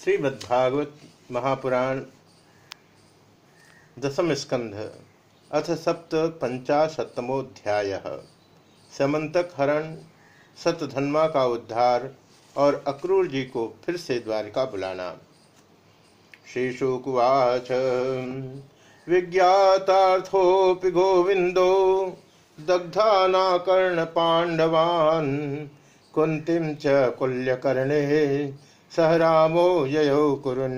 श्रीमद्भागवत महापुराण दसम स्कंध, अथ सप्त पंचाशतमोध्याय समंतक हरण सतधन्मा का उद्धार और अक्रूर जी को फिर से द्वारिका बुलाना। श्रीशुकुवाच विज्ञातार्थोपि गोविंदो दग्धानाकर्ण पांडवान् कुंतीम च कुल्यकर्णे सह रामो ययो कुरुन।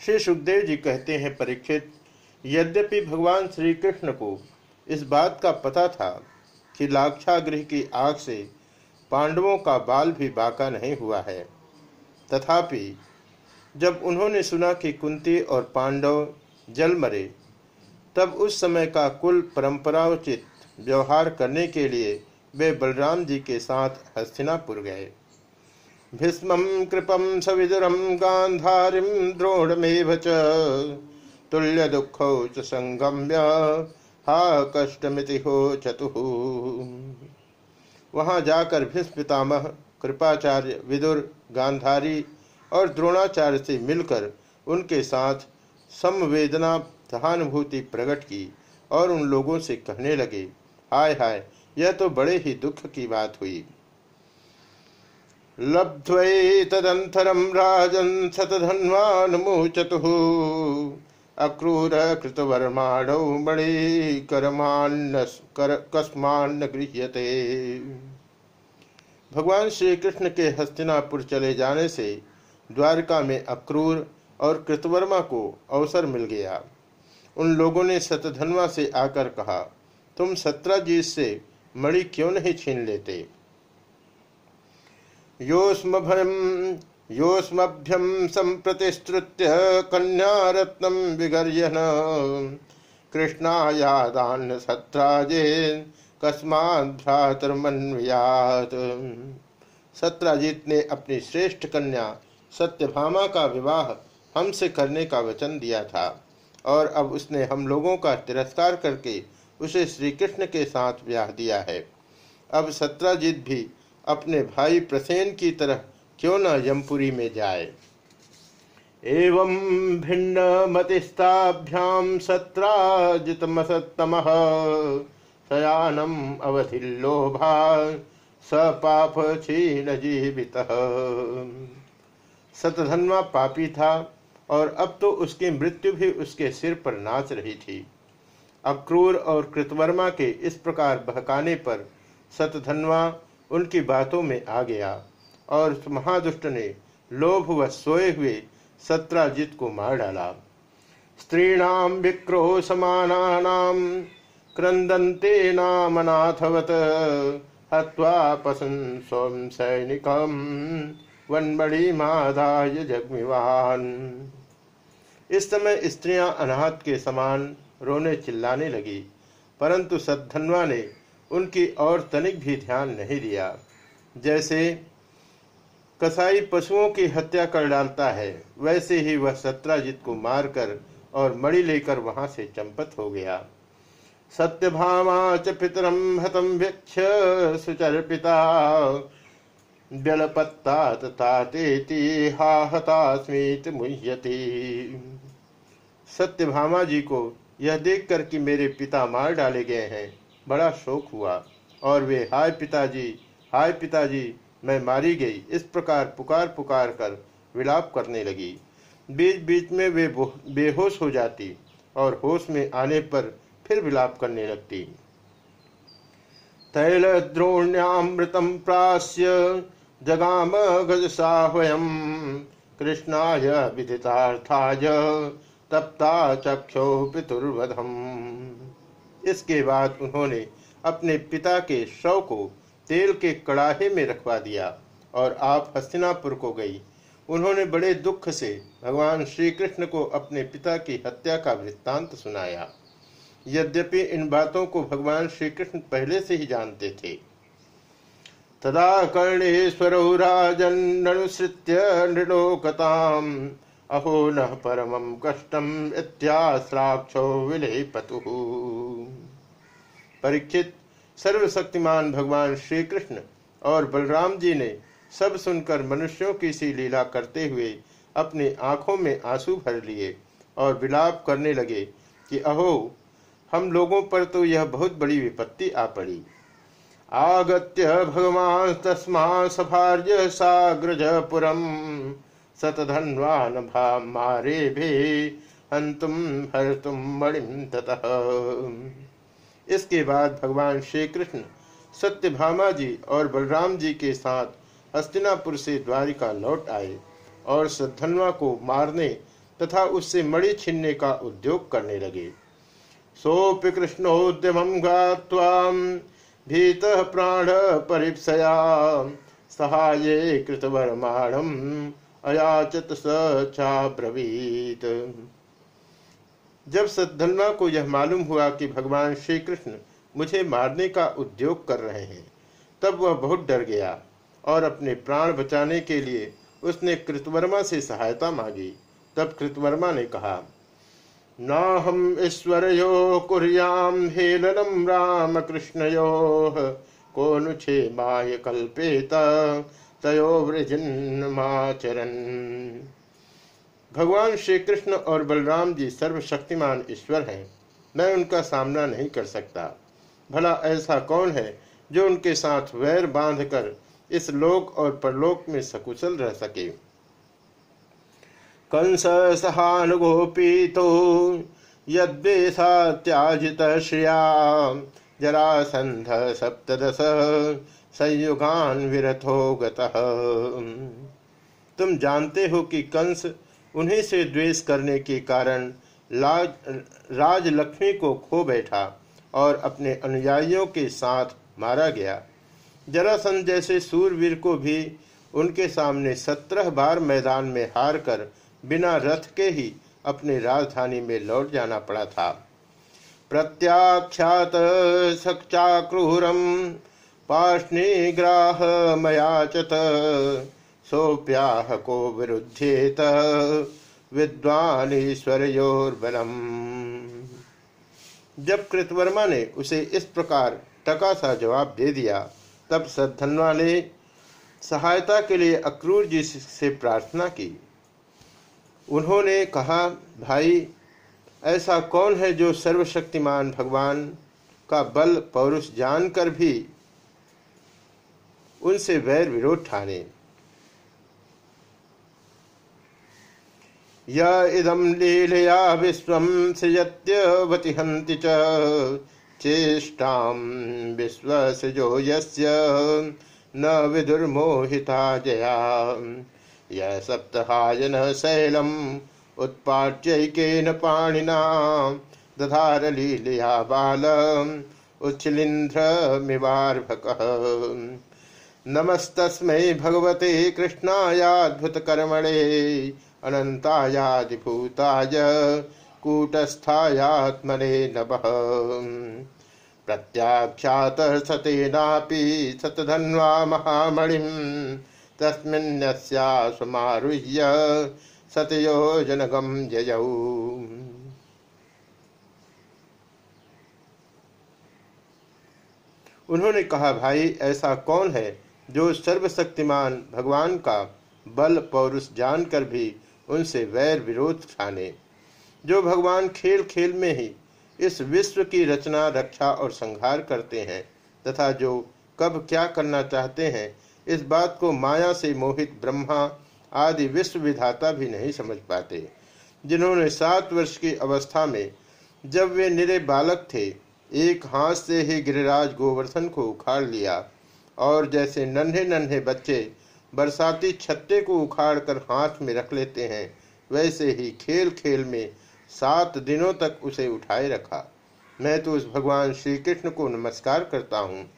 श्री सुखदेव जी कहते हैं परीक्षित, यद्यपि भगवान श्री कृष्ण को इस बात का पता था कि लाक्षागृह की आग से पांडवों का बाल भी बाका नहीं हुआ है, तथापि जब उन्होंने सुना कि कुंती और पांडव जल मरे, तब उस समय का कुल परंपराउचित व्यवहार करने के लिए वे बलराम जी के साथ हस्तिनापुर गए। भीष्म कृपम सविदुरम गांधारीम द्रोणमेव च। तुल्य दुख संगम्य हा कष्टमिति हो चतु। वहाँ जाकर भीष्म पितामह, कृपाचार्य, विदुर गांधारी और द्रोणाचार्य से मिलकर उनके साथ समवेदना, सहानुभूति प्रकट की और उन लोगों से कहने लगे, हाय हाय, यह तो बड़े ही दुख की बात हुई। लब्ध्वैतदन्तरं राजन् शतधन्वानुमोचतुः। अक्रूर कृतवर्माणौ मणिकरमान्न कस्मान्न गृह्यते। भगवान श्री कृष्ण के हस्तिनापुर चले जाने से द्वारका में अक्रूर और कृतवर्मा को अवसर मिल गया। उन लोगों ने शतधनवा से आकर कहा, तुम सत्राजीत से मणि क्यों नहीं छीन लेते? योस्मभ्यम योस्मभ्यम संप्रतिश्रुत्य कन्यारत्नम विगर्यन। कृष्णायादान सत्राजे कस्मात्मन्वयात सत्राजीत ने अपनी श्रेष्ठ कन्या सत्यभामा का विवाह हमसे करने का वचन दिया था और अब उसने हम लोगों का तिरस्कार करके उसे श्री कृष्ण के साथ ब्याह दिया है। अब सत्राजीत भी अपने भाई प्रसेन की तरह क्यों न यमपुरी में जाए। एवं भिन्न मतिस्ताभ्याम सत्राजितमसतम शयानम अवधिलोभा स पाप छीन जीवित सतधन्वा पापी था और अब तो उसकी मृत्यु भी उसके सिर पर नाच रही थी। अक्रूर और कृतवर्मा के इस प्रकार बहकाने पर सतधन्वा उनकी बातों में आ गया और उस महादुष्ट ने लोभ व सोए हुए सत्राजित को मार डाला। स्त्रीणाम विक्रोह समानानाम क्रंदंते नामनाथवत हत्वा पसन सोम सैनिकम, वनमणि जगमिवान। इस समय स्त्रियाँ अनाहत के समान रोने चिल्लाने लगी, परंतु सद्धनवा ने उनकी और तनिक भी ध्यान नहीं दिया। जैसे कसाई पशुओं की हत्या कर डालता है, वैसे ही वह सत्राजित को मारकर और मणि लेकर वहाँ से चंपत हो गया। सत्यभामा च पितरम हतम वीक्ष सुचर पिता व्यलपत्ता तथा तेती हाहतास्मित मुह्यति। सत्यभामा जी को यह देखकर कि मेरे पिता मार डाले गए हैं बड़ा शोक हुआ और वे, हाय पिताजी हाय पिताजी, मैं मारी गई। इस प्रकार पुकार पुकार कर विलाप करने लगी। बीच बीच में वे बेहोश हो जाती और होश में आने पर फिर विलाप करने लगती। तैल द्रोण्यामृतम प्रास्य जगाम गज साहवयम। कृष्णाय विदितार्थाय तप्ता चक्षो पितुर्वधम। इसके बाद उन्होंने अपने पिता के शव को तेल के कड़ाहे में रखवा दिया और आप हस्तिनापुर को गई। उन्होंने बड़े दुख से भगवान श्री कृष्ण को अपने पिता की हत्या का वृत्तांत सुनाया। यद्यपि इन बातों को भगवान श्री कृष्ण पहले से ही जानते थे। तदा कर्णेश्वर राजन्नुसृत्य नृलोकताम। अहो न परम कष्टम इत्याश्राक्षो विलेपतु परीक्षित, सर्वशक्तिमान भगवान श्री कृष्ण और बलराम जी ने सब सुनकर मनुष्यों की सी लीला करते हुए अपनी आँखों में आँसू भर लिए और विलाप करने लगे कि अहो, हम लोगों पर तो यह बहुत बड़ी विपत्ति आ पड़ी। आगत्य भगवान तस्मा सभार्य सतधन्वान भा मारे भे हंतुम हरतुम मणिम ततः। इसके बाद भगवान श्री कृष्ण सत्यभामा जी और बलराम जी के साथ हस्तिनापुर से द्वारिका लौट आए और सद्धनवा को मारने तथा उससे मणि छीनने का उद्योग करने लगे। सोपि कृष्णोद्यम गात्वाम भीत प्राण परिपया सहाये कृतवर्माणम अयाचत सचाब्रवीत जब सद्धन्वा को यह मालूम हुआ कि भगवान श्री कृष्ण मुझे मारने का उद्योग कर रहे हैं, तब वह बहुत डर गया और अपने प्राण बचाने के लिए उसने कृतवर्मा से सहायता मांगी। तब कृतवर्मा ने कहा न हम ईश्वर यो कुरियाम हेलनम राम कृष्ण यो को नुछे माय कल्पेत। तयो व्रजन्माचरण भगवान श्री कृष्ण और बलराम जी सर्वशक्तिमान ईश्वर हैं। मैं उनका सामना नहीं कर सकता। भला ऐसा कौन है जो उनके साथ वैर बांधकर इस लोक और परलोक में सकुशल रह सके? कंस सहानुगोपी तो यद्वेषा त्याजित श्रिया, जरासंध सप्तदश संयुगान विरथो गतः तुम जानते हो कि कंस उन्हीं से द्वेष करने के कारण राज लक्ष्मी को खो बैठा और अपने अनुयायियों के साथ मारा गया। जरासंध जैसे सूरवीर को भी उनके सामने सत्रह बार मैदान में हार कर बिना रथ के ही अपनी राजधानी में लौट जाना पड़ा था। प्रत्याख्यात सचाक्रूरम पाष्णिग्राह मयाचत सोप्याह को विरुद्धेत। विद्वान ईश्वरयोर्बलम जब कृतवर्मा ने उसे इस प्रकार टका सा जवाब दे दिया, तब सद्धनवा ने सहायता के लिए अक्रूर जी से प्रार्थना की। उन्होंने कहा, भाई, ऐसा कौन है जो सर्वशक्तिमान भगवान का बल पौरुष जानकर भी उनसे वैर विरोध ठाने। य इदम लीलया विश्व सृजत्यवति हंति चेष्टा विश्व सृजो न विदुर्मोहिता जया। यह सप्तहायन शैलम उत्पाट्यकेन पाणिना। दधार लीलया बाल उच्छलिंद्रमिवार्भक नमस्तस्मै भगवते कृष्णायाद्भुतकर्मणे अनन्तायादिभूताय कूटस्थायात्मने नमः। प्रत्याख्यात सतेनापि सतधन्वा महामणिम् तस्मिन्नस्यासमारुह्य सतयोजनगम जयऊ उन्होंने कहा, भाई, ऐसा कौन है जो सर्वशक्तिमान भगवान का बल पौरुष जानकर भी उनसे वैर विरोध ठाने। जो भगवान खेल खेल में ही इस विश्व की रचना, रक्षा और संहार करते हैं तथा जो कब क्या करना चाहते हैं, इस बात को माया से मोहित ब्रह्मा आदि विश्व विधाता भी नहीं समझ पाते। जिन्होंने सात वर्ष की अवस्था में जब वे निरे बालक थे, एक हाथ से ही गिरिराज गोवर्धन को उखाड़ लिया। और जैसे नन्हे नन्हे बच्चे बरसाती छत्ते को उखाड़ कर हाथ में रख लेते हैं, वैसे ही खेल खेल में सात दिनों तक उसे उठाए रखा। मैं तो उस भगवान श्री कृष्ण को नमस्कार करता हूँ।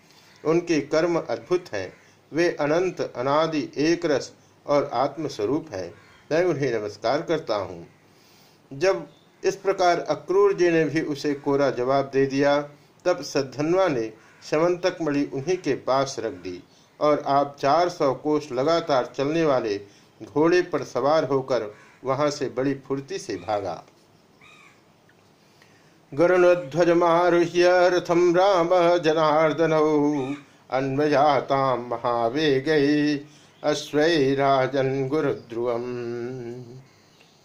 उनके कर्म अद्भुत हैं। वे अनंत, अनादि, एक रस और आत्मस्वरूप है। मैं उन्हें नमस्कार करता हूँ। जब इस प्रकार अक्रूर जी ने भी उसे कोरा जवाब दे दिया, तब सद्धनवा ने शमंतक मणि उन्हीं के पास रख दी और आप चार सौ कोष लगातार चलने वाले घोड़े पर सवार होकर वहाँ से बड़ी फुर्ती से भागा। गरुणध्वज मारुह्य रथम राम जनार्दन अन्वयाताम महावेग, अश्वराजन गुरुध्रुवम।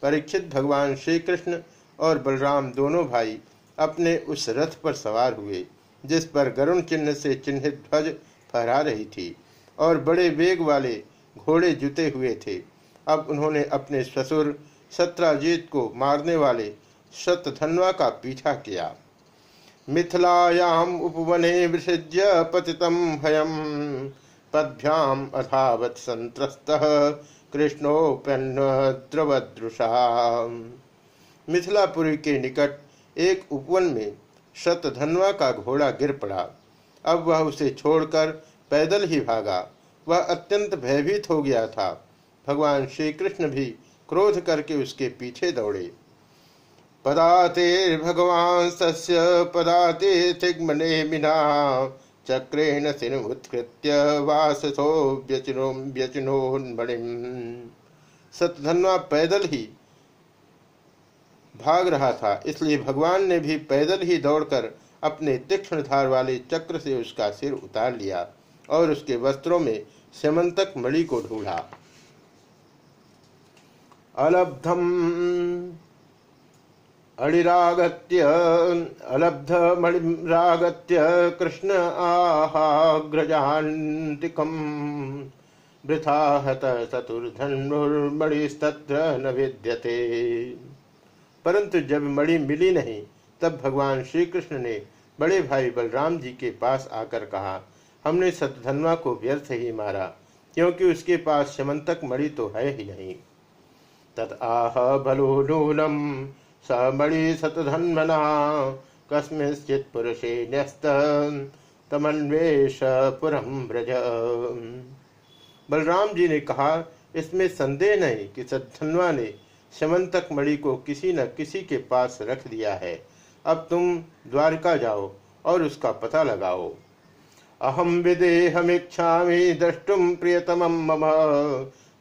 परीक्षित भगवान श्री कृष्ण और बलराम दोनों भाई अपने उस रथ पर सवार हुए। जिस पर गरुण चिन्ह से चिन्हित ध्वज फहरा रही थी और बड़े वेग वाले घोड़े जुते हुए थे। अब उन्होंने अपने ससुर सत्राजीत को मारने वाले शतधन्वा का पीछा किया। मिथिलायाम उपवने विसृज्य पतितम भयम। पदभ्याम अथावत संत्रस्त कृष्णोप्यन्न द्रवदृषा मिथिलापुरी के निकट एक उपवन में शतधनवा का घोड़ा गिर पड़ा। अब वह उसे छोड़कर पैदल ही भागा। वह अत्यंत भयभीत हो गया था। भगवान श्री कृष्ण भी क्रोध करके उसके पीछे दौड़े। पदाते भगवान सस्य, पदाते तिग्मने मिना, चक्रेण सिनुत्कृत्य वासो व्यचिनो व्यचिनोन्मणिम। सतधनवा पैदल ही भाग रहा था, इसलिए भगवान ने भी पैदल ही दौड़कर अपने तीक्ष्ण धार वाले चक्र से उसका सिर उतार लिया और उसके वस्त्रों में सेमंतक मणि को ढूंढा। अलब्धम, अणिरागत्य, अलब्ध मणिरागत्य, कृष्ण आहाग्रजान्तिकम वृथा हत चतुर्धनुर्मणिस्तत्र न विद्यते। परंतु जब मणि मिली नहीं, तब भगवान श्री कृष्ण ने बड़े भाई बलराम जी के पास आकर कहा, हमने सतधनवा को व्यर्थ ही मारा, क्योंकि उसके पास समंतक मणि तो है ही नहीं। तत आह नूनम समणि सतधन्मना, कस्मिश्चित पुरुषे न्यस्त तमन्वेश बलराम जी ने कहा, इसमें संदेह नहीं कि सतधनवा ने समंतक मणि को किसी न किसी के पास रख दिया है। अब तुम द्वारका जाओ और उसका पता लगाओ। अहम विदेहमीक्षा द्रष्टुम प्रियतम मम।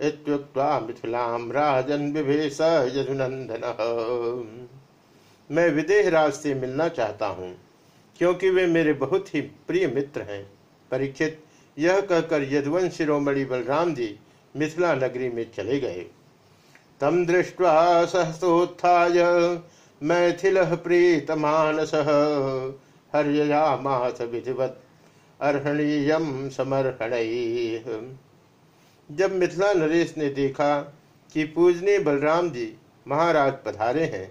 मिथिलाम राजन विभेश यदुनंदन मैं विदेह राज से मिलना चाहता हूँ, क्योंकि वे मेरे बहुत ही प्रिय मित्र हैं। परीक्षित, यह कहकर यदुवंश शिरोमणि बलराम जी मिथिला नगरी में चले गए। तम दृष्ट्वा सहसोत्थाय मैथिल प्रीतमानस। हर्ययामास विधिवत अर्हणीय समर्हण। जब मिथिला नरेश ने देखा कि पूजनीय बलराम जी महाराज पधारे हैं,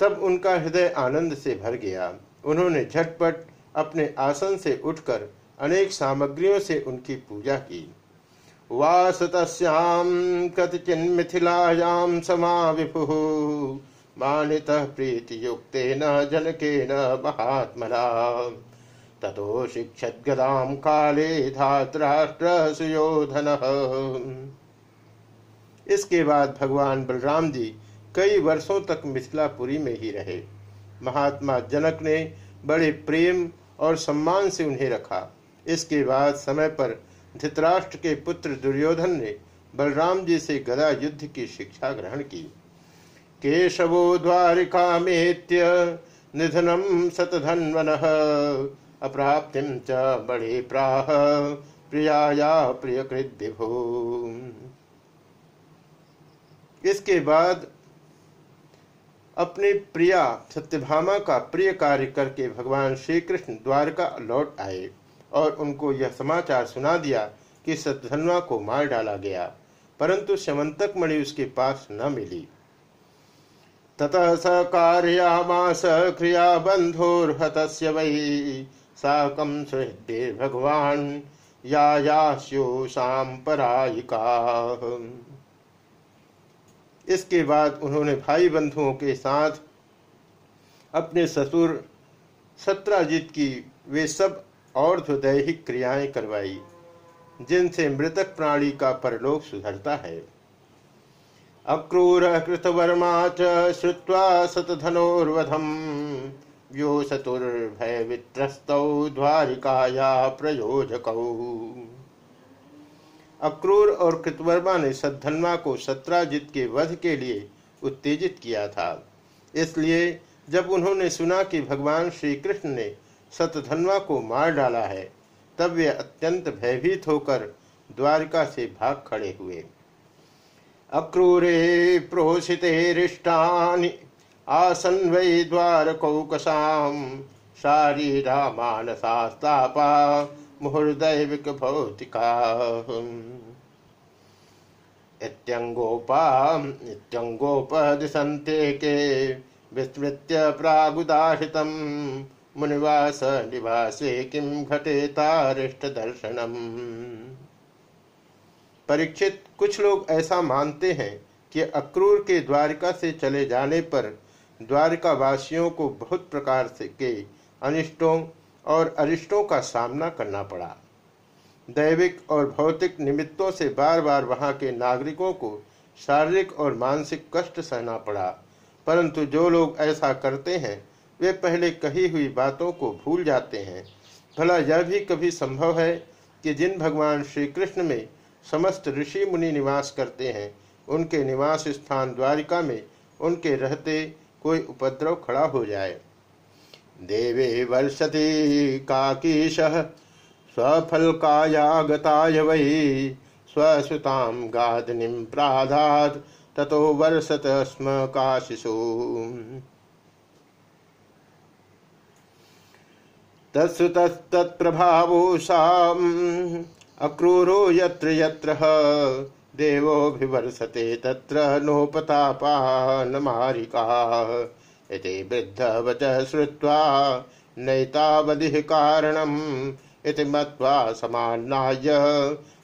तब उनका हृदय आनंद से भर गया। उन्होंने झटपट अपने आसन से उठकर अनेक सामग्रियों से उनकी पूजा की। समा मानितः जनकेन महात्मना। ततो काले धातराष्ट्र इसके बाद भगवान बलराम जी कई वर्षों तक मिथिलापुरी में ही रहे। महात्मा जनक ने बड़े प्रेम और सम्मान से उन्हें रखा। इसके बाद समय पर धृतराष्ट्र के पुत्र दुर्योधन ने बलराम जी से गदा युद्ध की शिक्षा ग्रहण की। केशवो द्वारिका मेत्य निधनम सतधन्वन अप्राप्तिम च बड़े प्राह, प्रियाया प्रियकृत विभो। इसके बाद अपने प्रिया सत्यभामा का प्रिय कार्य करके भगवान श्री कृष्ण द्वारका लौट आए। और उनको यह समाचार सुना दिया कि सतधनवा को मार डाला गया, परंतु समंतक मणि उसके पास न मिली। ततः स कार्यामास क्रिया बंधोर्हत वही साकम सुहृदे भगवान या यास्यो सांपरायिका इसके बाद उन्होंने भाई बंधुओं के साथ अपने ससुर सत्राजीत की, वे सब और दैहिक क्रियाएँ करवाई, जिनसे मृतक प्राणी का परलोक सुधरता है। अक्रूर कृतवर्मा च श्रुवा सतधनोर्वधम। वित्रस्तौ द्वारिकाया प्रयोजक। अक्रूर और कृतवर्मा ने सद्धन्वा को सत्राजित के वध के लिए उत्तेजित किया था। इसलिए जब उन्होंने सुना कि भगवान श्री कृष्ण ने सतधनवा को मार डाला है, तब वे अत्यंत भयभीत होकर द्वारिका से भाग खड़े हुए। अक्रूरे प्रोषिते रिष्टानि, आसन वै द्वारकौकसाम शारीरा मानसास्तापा मुहुर्दैविक भौतिका। इत्यंगोपा इत्यंगोपदिशन्ते के, विस्मृत्य मुनिवास निवासे किं घटेतारिष्ट दर्शनम परीक्षित, कुछ लोग ऐसा मानते हैं कि अक्रूर के द्वारिका से चले जाने पर द्वारिका वासियों को बहुत प्रकार से के अनिष्टों और अरिष्टों का सामना करना पड़ा। दैविक और भौतिक निमित्तों से बार बार वहाँ के नागरिकों को शारीरिक और मानसिक कष्ट सहना पड़ा, परंतु जो लोग ऐसा करते हैं वे पहले कही हुई बातों को भूल जाते हैं। भला यह भी कभी संभव है कि जिन भगवान श्री कृष्ण में समस्त ऋषि मुनि निवास करते हैं, उनके निवास स्थान द्वारिका में उनके रहते कोई उपद्रव खड़ा हो जाए। देवे वर्षति काकीश, स्वफलकायागताय वै, स्वसुतां गादनिं प्राधात् ततो वर्षत स्म काशिषु। तत्सुतस्तत्प्रभावोषाम् अक्रूरो यत्र यत्र देवोऽभिवर्षते तत्र नोपतापानमारिकाः इति वृद्धवचः श्रुत्वा नैतावधिः कारणम् इति मत्वा समान्नाय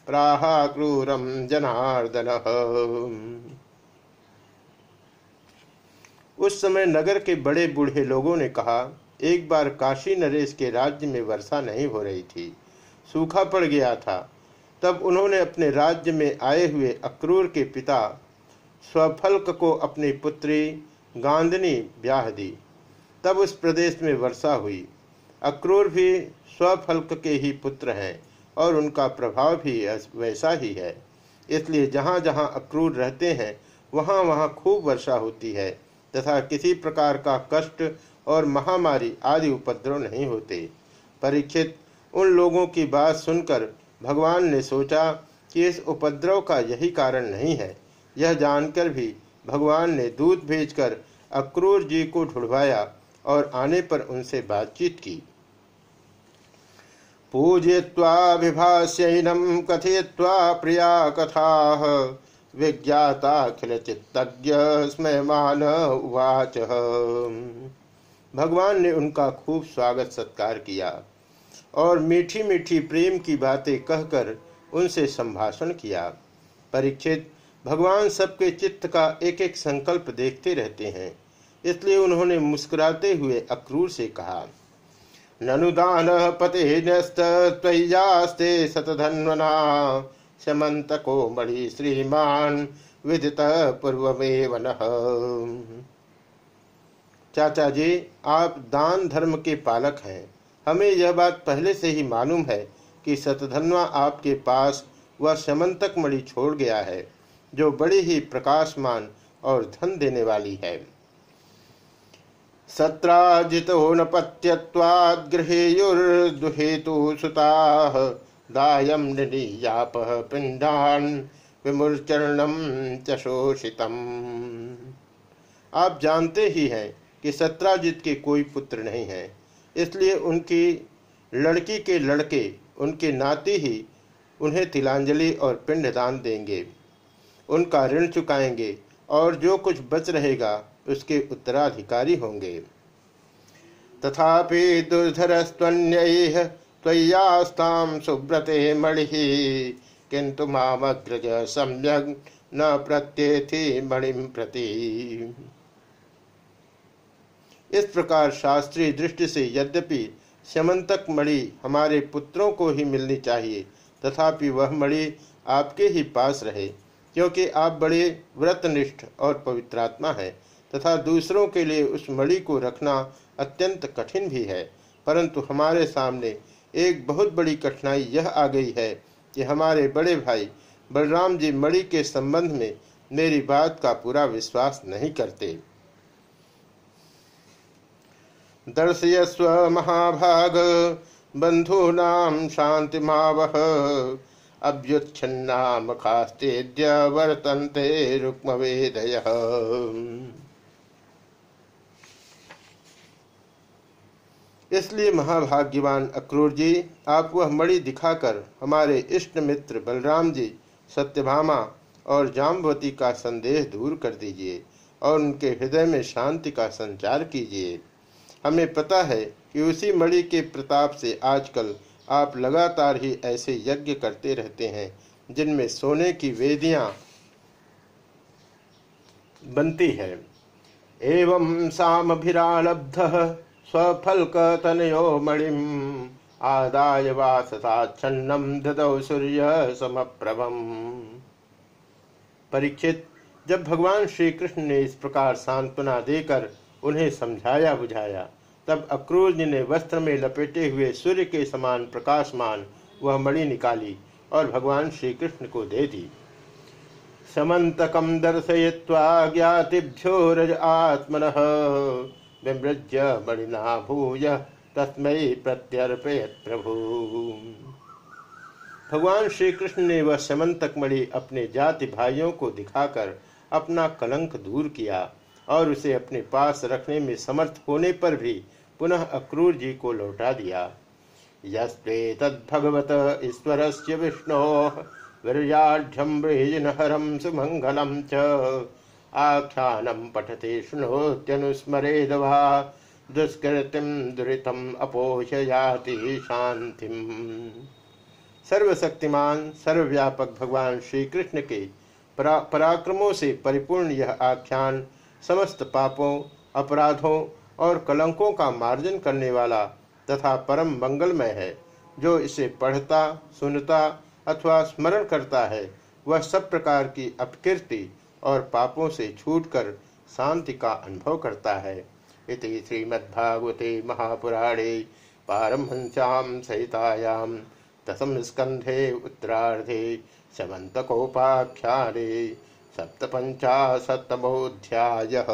प्राहा क्रूरम जनार्दन। उस समय नगर के बड़े बूढ़े लोगों ने कहा एक बार काशी नरेश के राज्य में वर्षा नहीं हो रही थी। सूखा पड़ गया था। तब उन्होंने अपने राज्य में आए हुए अक्रूर के पिता स्वफल्क को अपनी पुत्री गांधनी ब्याह दी। तब उस प्रदेश में वर्षा हुई। अक्रूर भी स्वफल्क के ही पुत्र हैं और उनका प्रभाव भी वैसा ही है। इसलिए जहाँ जहाँ अक्रूर रहते हैं वहाँ वहाँ खूब वर्षा होती है तथा किसी प्रकार का कष्ट और महामारी आदि उपद्रव नहीं होते। परीक्षित, उन लोगों की बात सुनकर भगवान ने सोचा कि इस उपद्रव का यही कारण नहीं है। यह जानकर भी भगवान ने दूध भेजकर अक्रूर जी को ढुढ़वाया और आने पर उनसे बातचीत की। पूजय्वाभिभाष्यैनम कथय्वा प्रिया कथा विज्ञाता विज्ञाताखिल चित्तज्ञ स्मयमान उवाच। भगवान ने उनका खूब स्वागत सत्कार किया और मीठी मीठी प्रेम की बातें कहकर उनसे संभाषण किया। परीक्षित, भगवान सबके चित्त का एक एक संकल्प देखते रहते हैं, इसलिए उन्होंने मुस्कुराते हुए अक्रूर से कहा ननुदान पते न्यस्ते सतधन्वना समंत मणि श्रीमान विदित पूर्वमेव चाचा जी, आप दान धर्म के पालक हैं। हमें यह बात पहले से ही मालूम है कि सतधनवा आपके पास वह समंतक मणि छोड़ गया है, जो बड़ी ही प्रकाशमान और धन देने वाली है। सत्राजितो न पत्यत्वाद् गृहेयुर्दुहेतु सुताः, दायं निनीयापः पिण्डान् विमूर्चरणम चशोषितम आप जानते ही हैं कि सत्राजित के कोई पुत्र नहीं है। इसलिए उनकी लड़की के लड़के, उनके नाती ही उन्हें तिलांजलि और पिंडदान देंगे। उनका ऋण चुकाएँगे और जो कुछ बच रहेगा, उसके उत्तराधिकारी होंगे। तथापि दुर्धरस्त्वन्यैः त्वय्यास्तां सुब्रते मणि किंतु मामग्रज सम्यक न प्रत्येथि मणिम प्रति। इस प्रकार शास्त्रीय दृष्टि से यद्यपि समंतक मणि हमारे पुत्रों को ही मिलनी चाहिए, तथापि वह मणि आपके ही पास रहे, क्योंकि आप बड़े व्रतनिष्ठ और पवित्रात्मा हैं, तथा दूसरों के लिए उस मणि को रखना अत्यंत कठिन भी है। परंतु हमारे सामने एक बहुत बड़ी कठिनाई यह आ गई है कि हमारे बड़े भाई बलराम जी मणि के संबंध में मेरी बात का पूरा विश्वास नहीं करते। दर्शयस्व महाभाग बंधूनाम शांति मावह अभ्युच्छिन्ना मुखास्तेद्य वर्तन्ते रुक्मवेदय। इसलिए महाभाग्यवान अक्रूर जी, आप वह मणि दिखाकर हमारे इष्ट मित्र बलराम जी, सत्यभामा और जाम्बवती का संदेह दूर कर दीजिए और उनके हृदय में शांति का संचार कीजिए। हमें पता है कि उसी मणि के प्रताप से आजकल आप लगातार ही ऐसे यज्ञ करते रहते हैं, जिनमें सोने की वेदियाँ बनती है। एवं सामभिरालब्ध स्वफलकतनयो मणिम आदाय वाससाच्छन्नम ददौ सूर्य समप्रभम। परीक्षित, जब भगवान श्री कृष्ण ने इस प्रकार सांत्वना देकर उन्हें समझाया बुझाया। तब अक्रूर जी ने वस्त्र में लपेटे हुए सूर्य के समान प्रकाशमान वह मणि निकाली और भगवान श्री कृष्ण को दे दी। समन्तकम दर्शय्वा ज्ञातिभ्यो रज आत्मन विमृज्य मणिना भूय तस्मय प्रत्यर्पयत प्रभु। भगवान श्री कृष्ण ने वह समन्तक मणि अपने जाति भाइयों को दिखाकर अपना कलंक दूर किया। और उसे अपने पास रखने में समर्थ होने पर भी पुनः अक्रूर जी को लौटा दिया। यस्वेतद्भगवत ईश्वर से विष्णो वीर्याढ़ हरम सुमंगलम च। आख्यानम पठते शुणोत्यनुस्मरेद वा दुष्कृतिम दुरीतम अपोषयाति शांति सर्वशक्तिमान सर्वव्यापक भगवान श्री कृष्ण के परा, पराक्रमों से परिपूर्ण यह आख्यान समस्त पापों, अपराधों और कलंकों का मार्जन करने वाला तथा परम मंगलमय है। जो इसे पढ़ता, सुनता अथवा स्मरण करता है, वह सब प्रकार की अपकीर्ति और पापों से छूटकर शांति का अनुभव करता है। इति श्रीमद्भागवते महापुराणे पारमहंस्यां सहितायाम दशम स्कंधे उत्तरार्धे समन्तकोपाख्याने सप्तपञ्चाशत्तमोऽध्यायः।